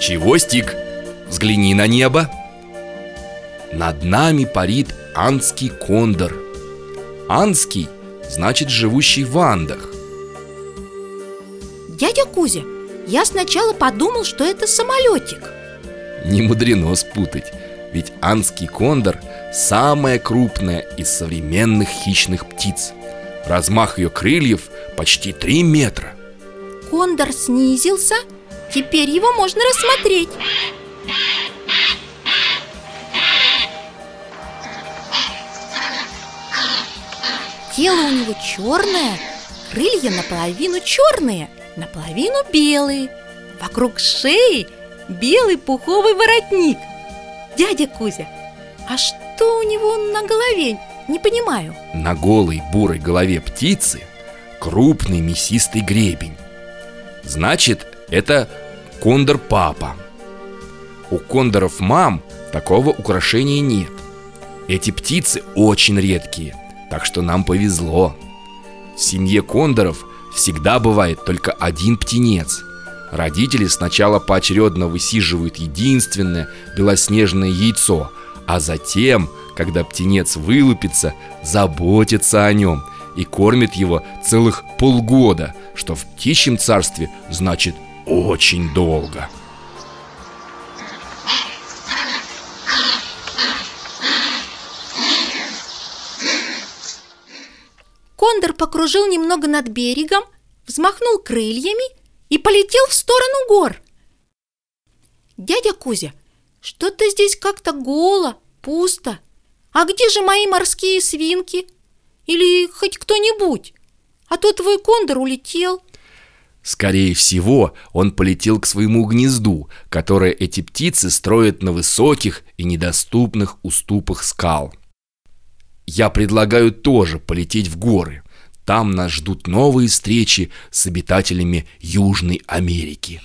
Чевостик, взгляни на небо. Над нами парит анский кондор. Анский значит живущий в Андах. Дядя Кузя, я сначала подумал, что это самолетик. Не мудрено спутать Ведь анский кондор самая крупная из современных хищных птиц. Размах ее крыльев почти 3 метра. Кондор снизился, теперь его можно рассмотреть. Тело у него черное, крылья наполовину черные, наполовину белые. Вокруг шеи белый пуховый воротник. Дядя Кузя, а что у него на голове? Не понимаю. На голой бурой голове птицы крупный мясистый гребень. Значит, это кондор-папа. У кондоров мам такого украшения нет. Эти птицы очень редкие, так что нам повезло. В семье кондоров всегда бывает только один птенец. Родители сначала поочередно высиживают единственное белоснежное яйцо А затем, когда птенец вылупится, заботятся о нем и кормят его целых полгода, что в птичьем царстве значит очень долго. Кондор покружил немного над берегом, взмахнул крыльями и полетел в сторону гор. Дядя Кузя, что-то здесь как-то голо, пусто. А где же мои морские свинки? Или хоть кто-нибудь? А то твой кондор улетел. Скорее всего, он полетел к своему гнезду, которое эти птицы строят на высоких и недоступных уступах скал. Я предлагаю тоже полететь в горы. Там нас ждут новые встречи с обитателями Южной Америки.